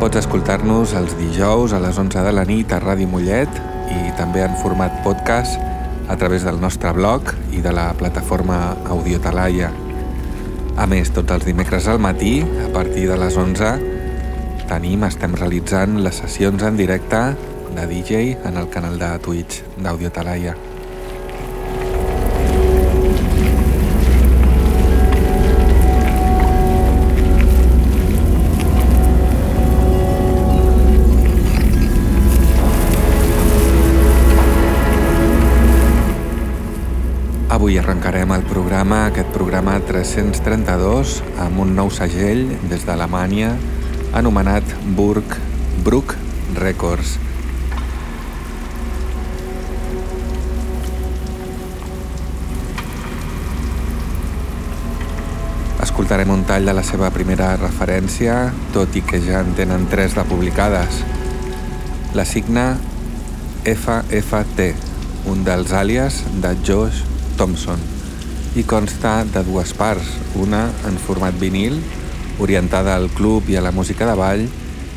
Pots escoltar-nos els dijous a les 11 de la nit a Ràdio Mollet i també en format podcast a través del nostre blog i de la plataforma Audiotalaia. A més, tots els dimecres al matí, a partir de les 11, tenim, estem realitzant les sessions en directe de DJ en el canal de Twitch d'Audiotalaia. Avui arrencarem el programa, aquest programa 332, amb un nou segell des d'Alemanya anomenat Burg Brook Records. Escoltarem un tall de la seva primera referència, tot i que ja en tenen tres de publicades. La signa FFT, un dels àlies de Josh Thompson i consta de dues parts, una en format vinil, orientada al club i a la música de ball,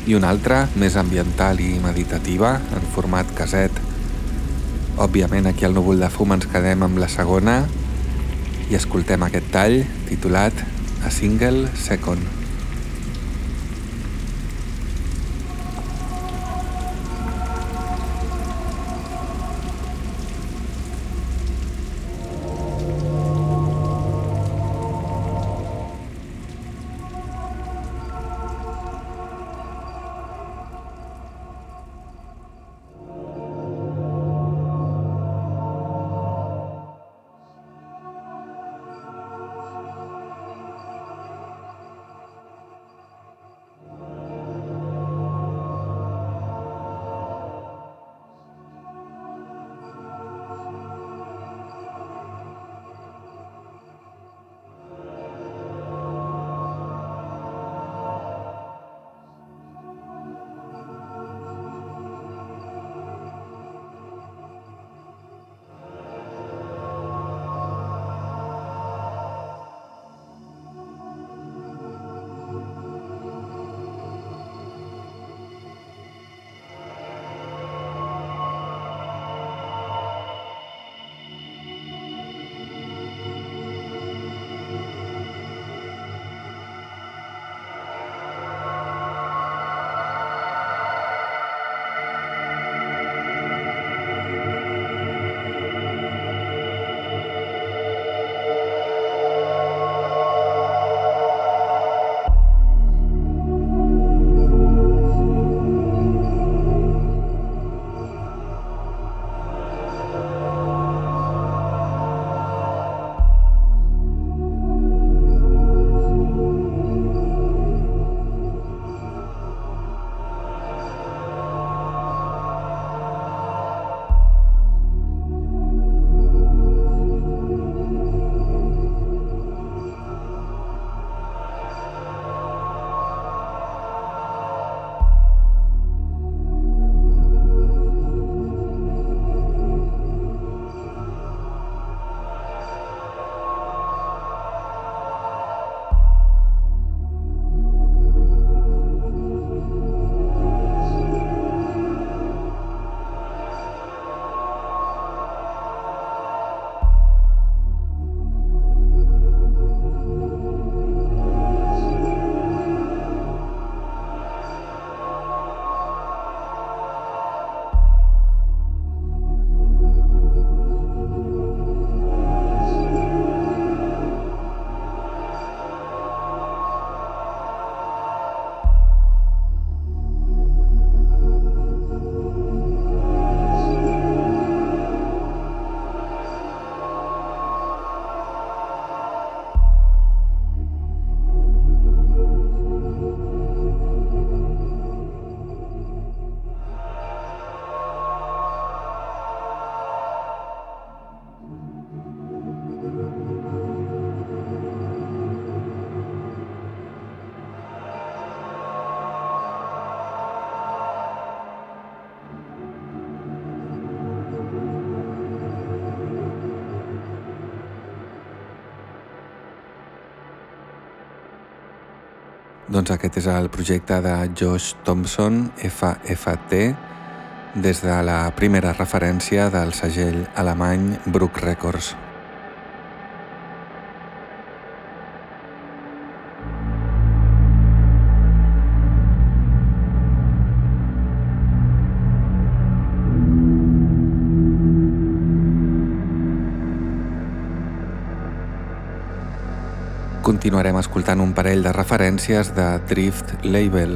i una altra més ambiental i meditativa, en format caset. Òbviament aquí al núvol de fum ens quedem amb la segona i escoltem aquest tall titulat A Single Second. Doncs aquest és el projecte de Josh Thompson, FFT, des de la primera referència del segell alemany Brook Records. Continuarem escoltant un parell de referències de Drift Label,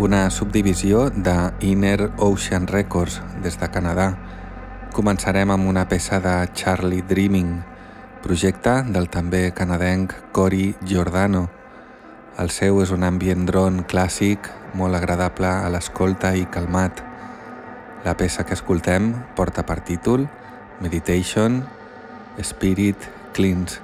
una subdivisió de Inner Ocean Records des de Canadà. Començarem amb una peça de Charlie Dreaming, projecte del també canadenc Cory Giordano. El seu és un ambient drone clàssic, molt agradable a l'escolta i calmat. La peça que escoltem porta per títol Meditation Spirit Cleans.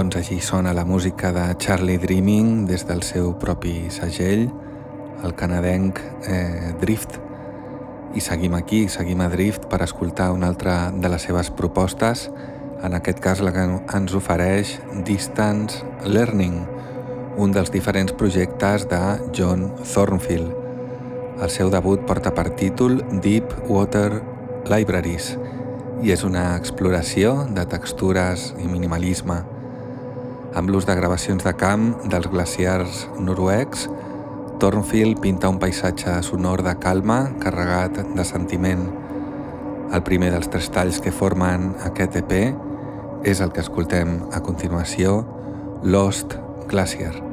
Doncs així sona la música de Charlie Dreaming des del seu propi segell, el canadenc eh, Drift. I seguim aquí, seguim a Drift per escoltar una altra de les seves propostes, en aquest cas la que ens ofereix Distance Learning, un dels diferents projectes de John Thornfield. El seu debut porta per títol Deep Water Libraries i és una exploració de textures i minimalisme amb l'ús de gravacions de camp dels glaciars noruecs, Thornfield pinta un paisatge sonor de calma carregat de sentiment. El primer dels tres talls que formen aquest EP és el que escoltem a continuació, Lost Glacier.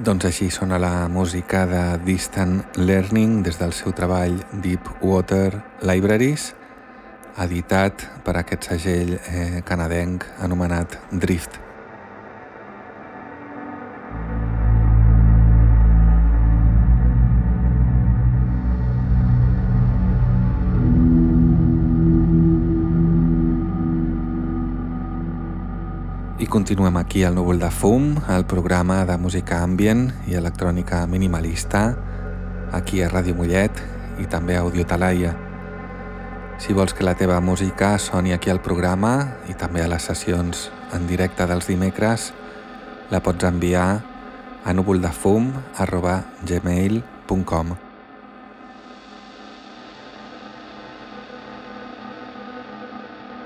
Doncs així sona la música de Distant Learning des del seu treball Deep Water Libraries, editat per aquest segell eh, canadenc anomenat Drift. Continuem aquí al Núvol de Fum, el programa de música ambient i electrònica minimalista, aquí a Ràdio Mollet i també a Audio Talaia. Si vols que la teva música soni aquí al programa i també a les sessions en directe dels dimecres, la pots enviar a núvoldefum.gmail.com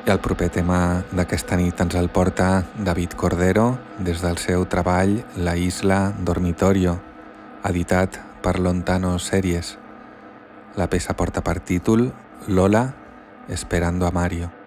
I el proper tema d'aquesta nit ens el porta David Cordero des del seu treball La Isla Dormitorio, editat per Lontano Series. La peça porta per títol Lola Esperando a Mario.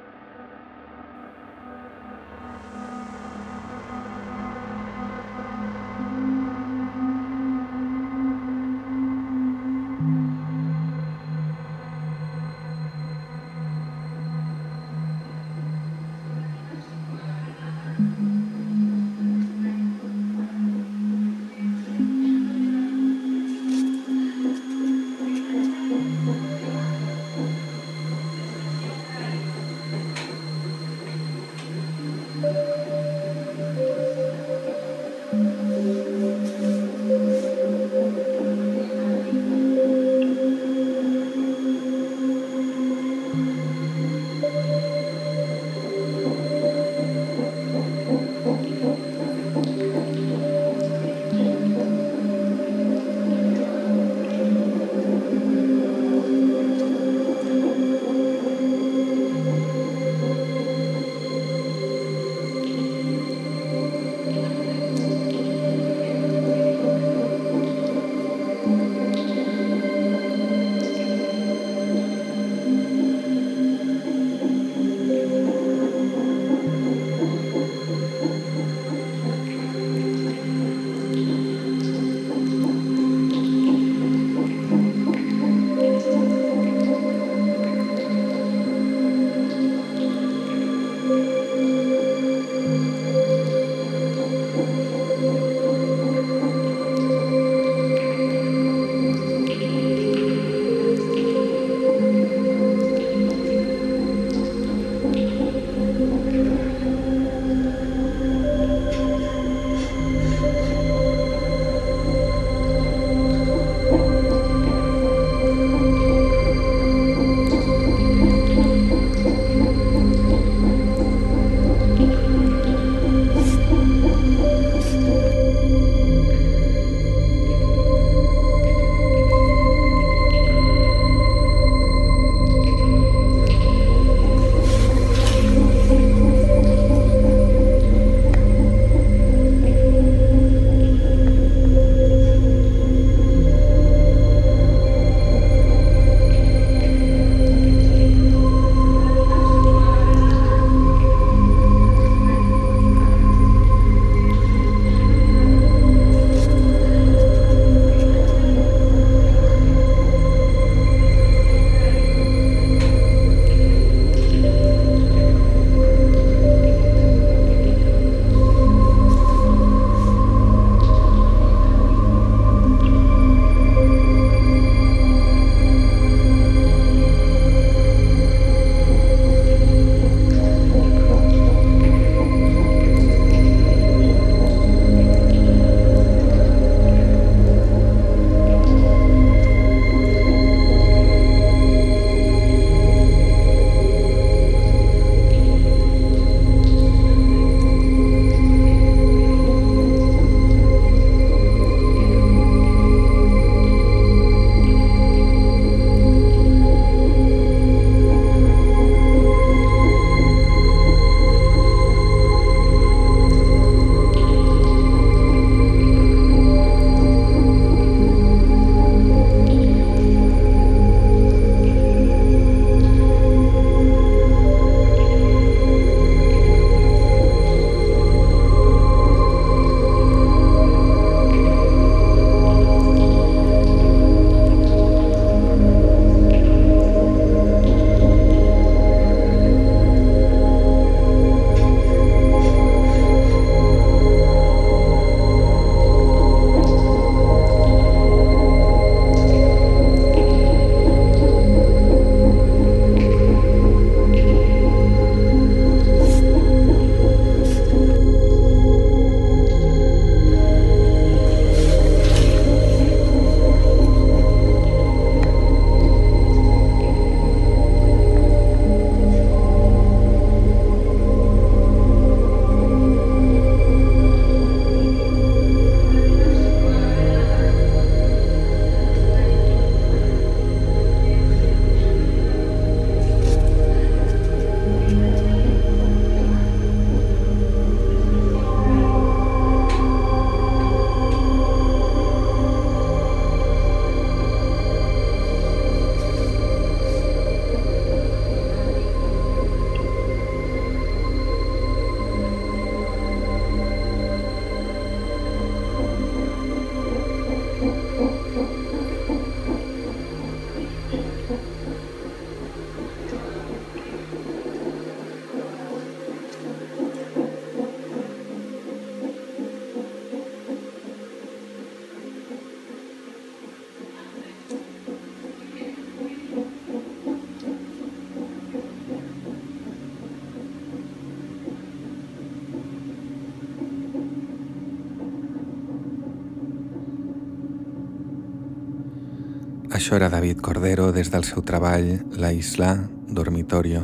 Això era David Cordero des del seu treball La Isla Dormitorio.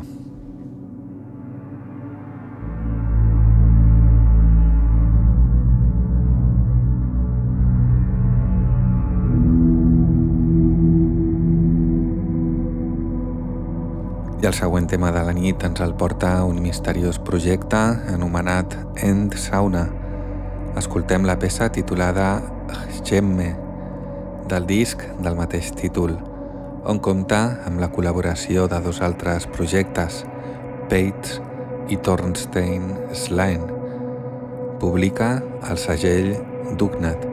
I el següent tema de la nit ens el porta un misteriós projecte anomenat End Sauna. Escoltem la peça titulada Gemme, del disc del mateix títol, on compta amb la col·laboració de dos altres projectes, Pates i Thornstein Slane. Publica el segell Dugnat.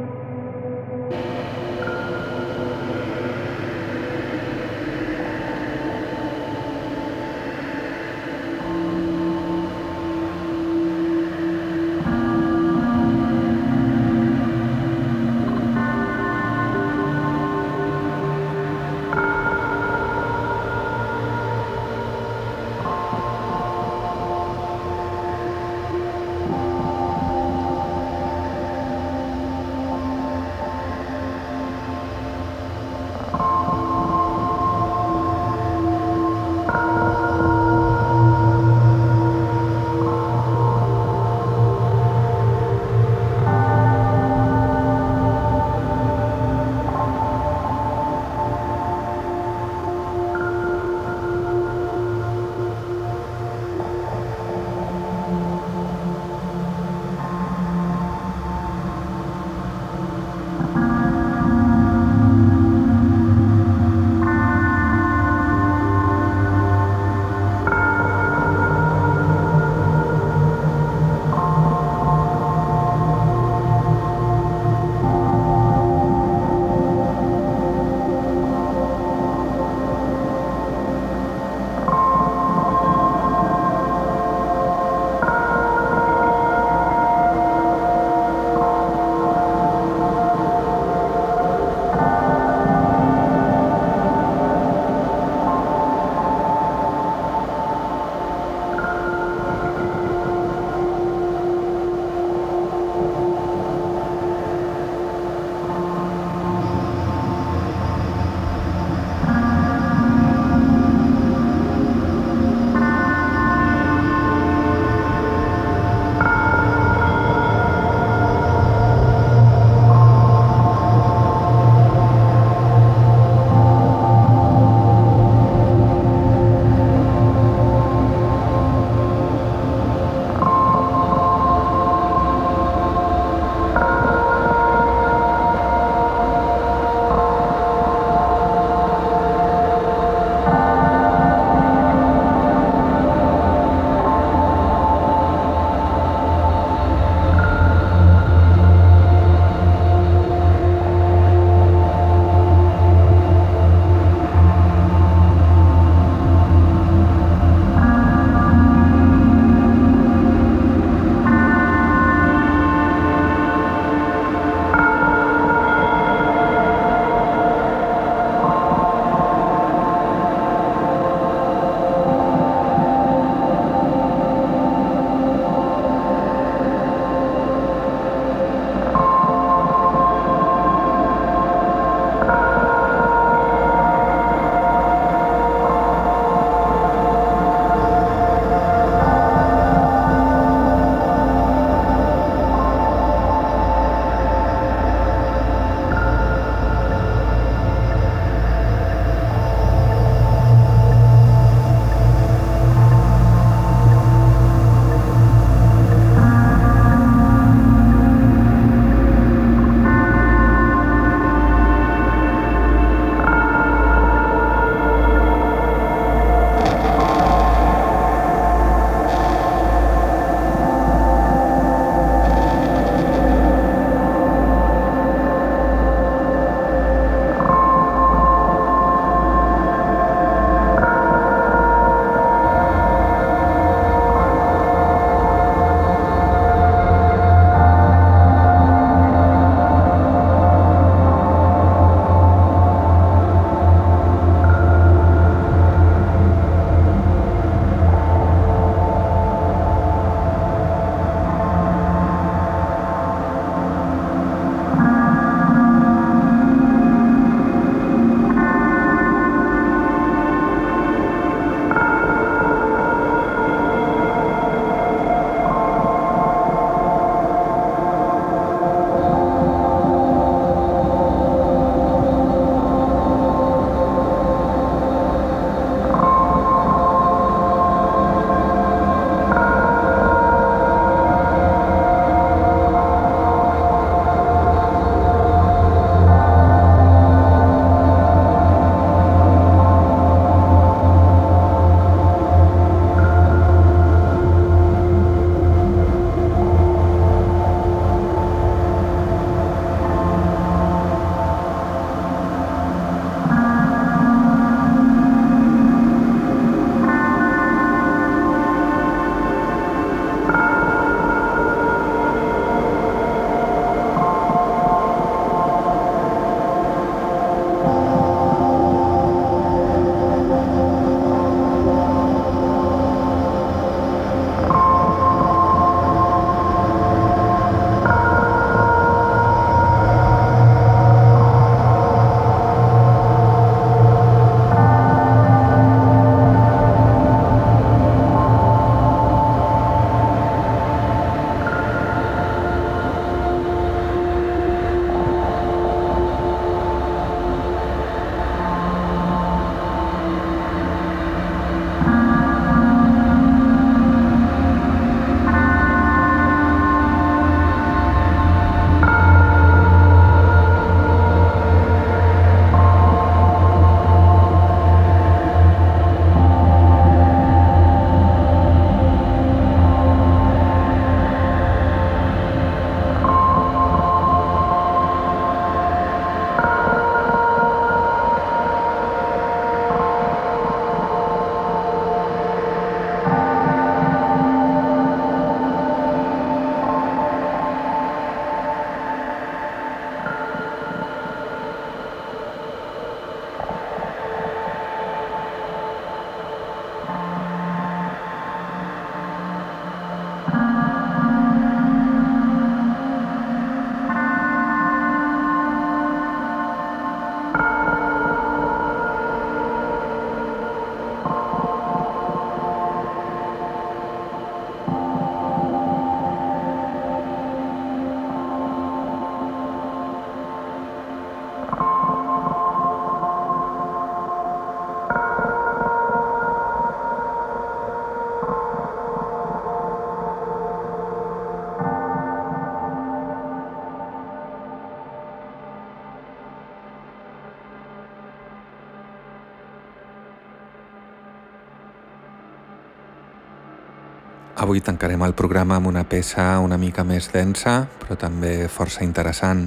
Avui tancarem el programa amb una peça una mica més densa, però també força interessant.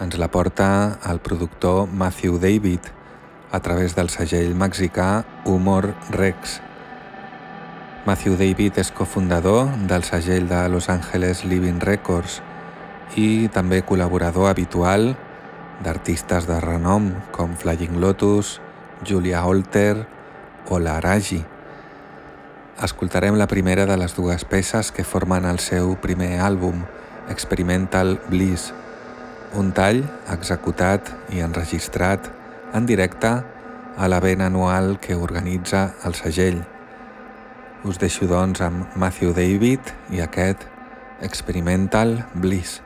Ens la porta el productor Matthew David a través del segell mexicà Humor Rex. Matthew David és cofundador del segell de Los Angeles Living Records i també col·laborador habitual d'artistes de renom com Flying Lotus, Julia Holter o la Araji. Escoltarem la primera de les dues peces que formen el seu primer àlbum, Experimental Bliss, un tall executat i enregistrat en directe a l'event anual que organitza el segell. Us deixo doncs amb Matthew David i aquest Experimental Bliss.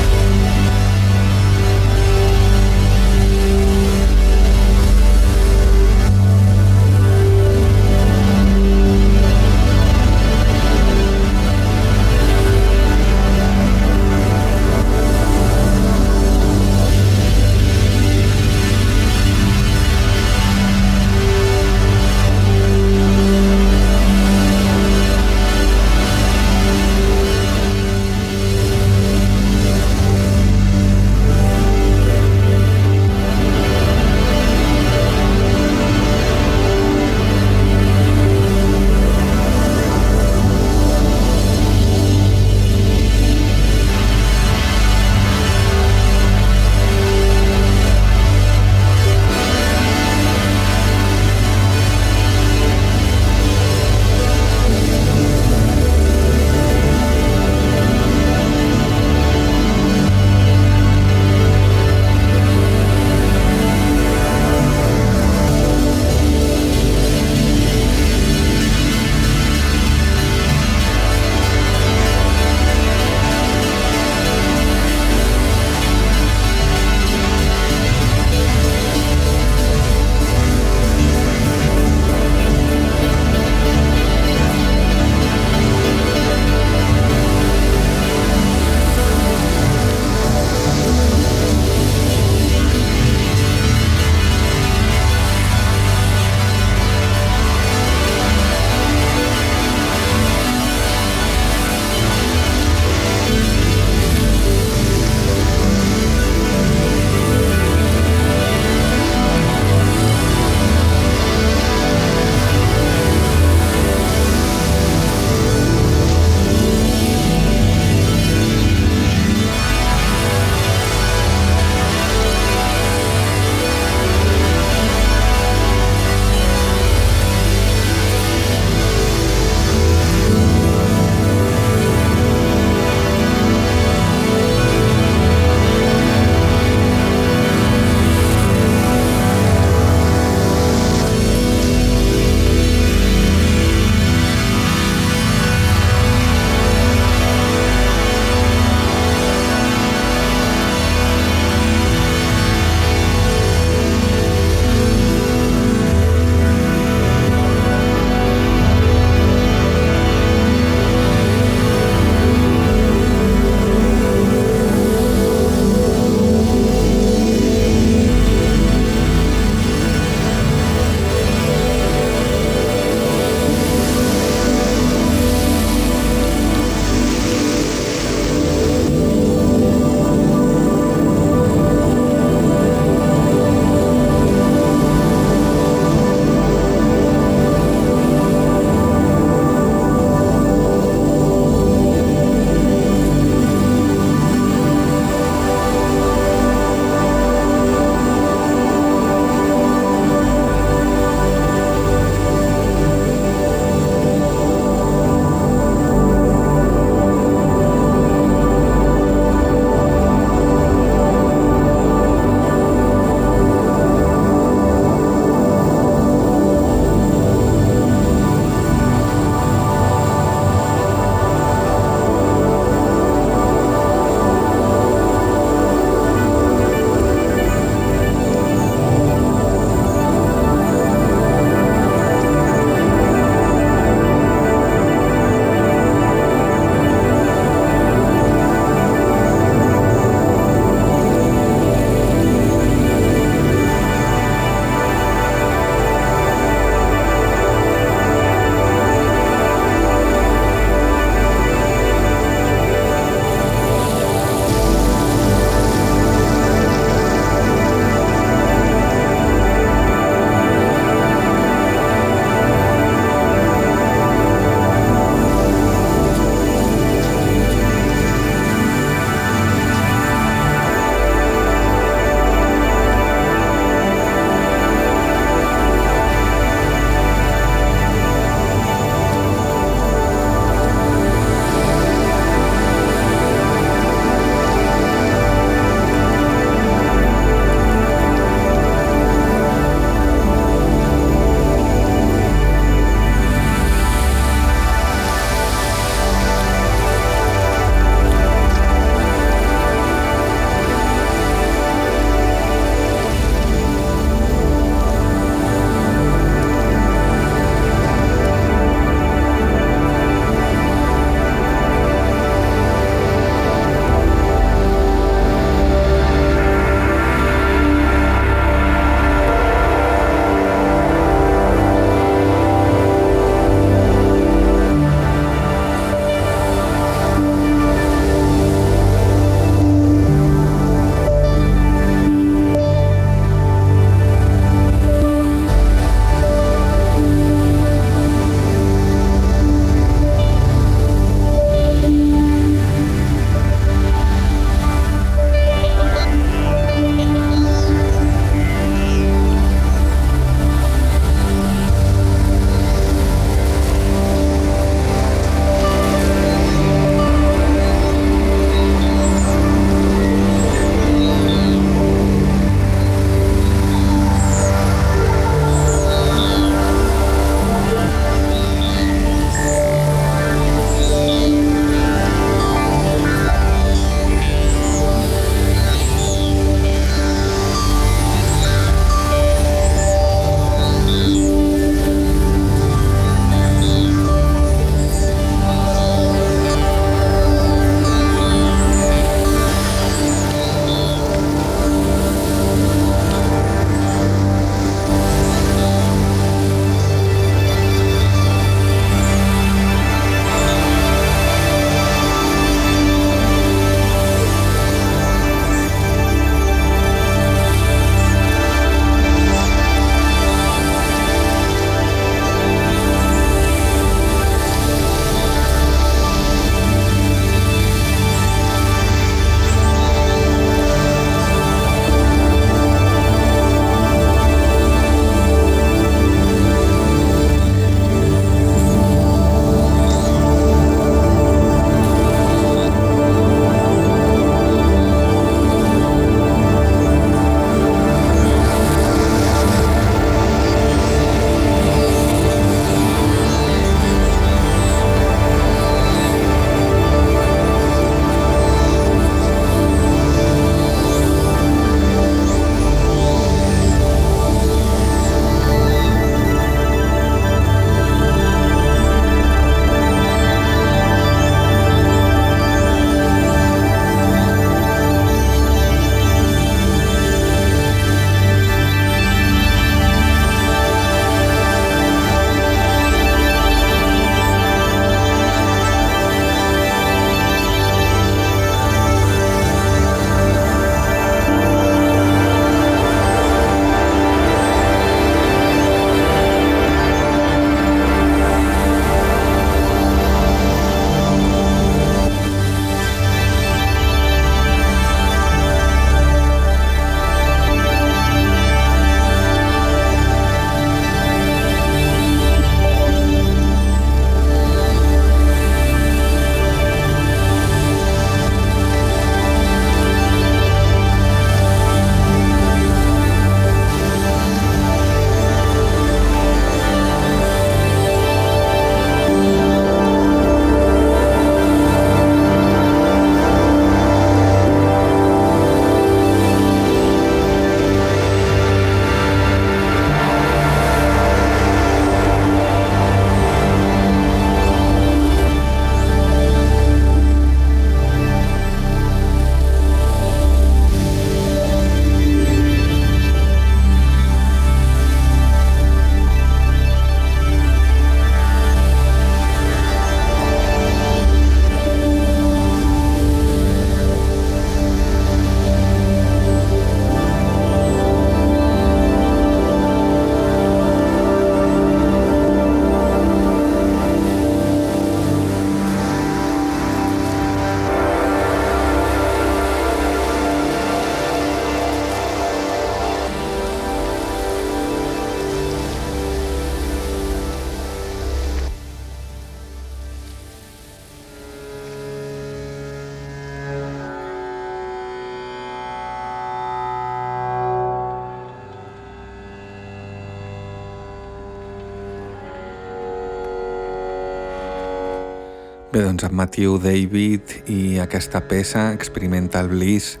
Doncs amb Matthew David i aquesta peça, Experimental Bliss,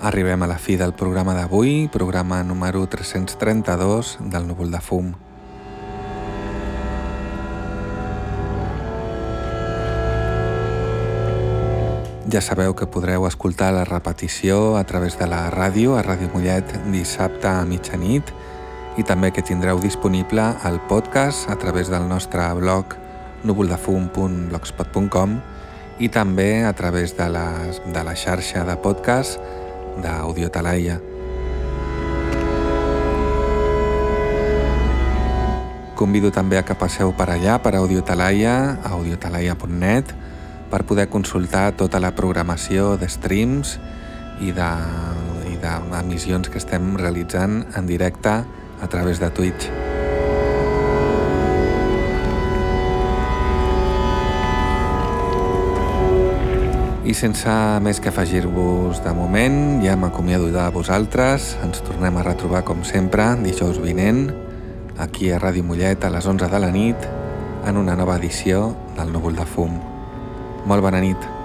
arribem a la fi del programa d'avui, programa número 332 del Núvol de Fum. Ja sabeu que podreu escoltar la repetició a través de la ràdio, a Ràdio Mollet, dissabte a mitjanit, i també que tindreu disponible el podcast a través del nostre blog núvoldefum.blogspot.com i també a través de, les, de la xarxa de podcast d'Audio Talaia. Convido també a que passeu per allà, per Audio Talaia, audiotalaia.net, per poder consultar tota la programació de streams i d'emissions que estem realitzant en directe a través de Twitch. I sense més que afegir-vos de moment, ja m'acomiado de vosaltres. Ens tornem a retrobar, com sempre, dijous vinent, aquí a Ràdio Mollet a les 11 de la nit, en una nova edició del Núvol de Fum. Molt bona nit.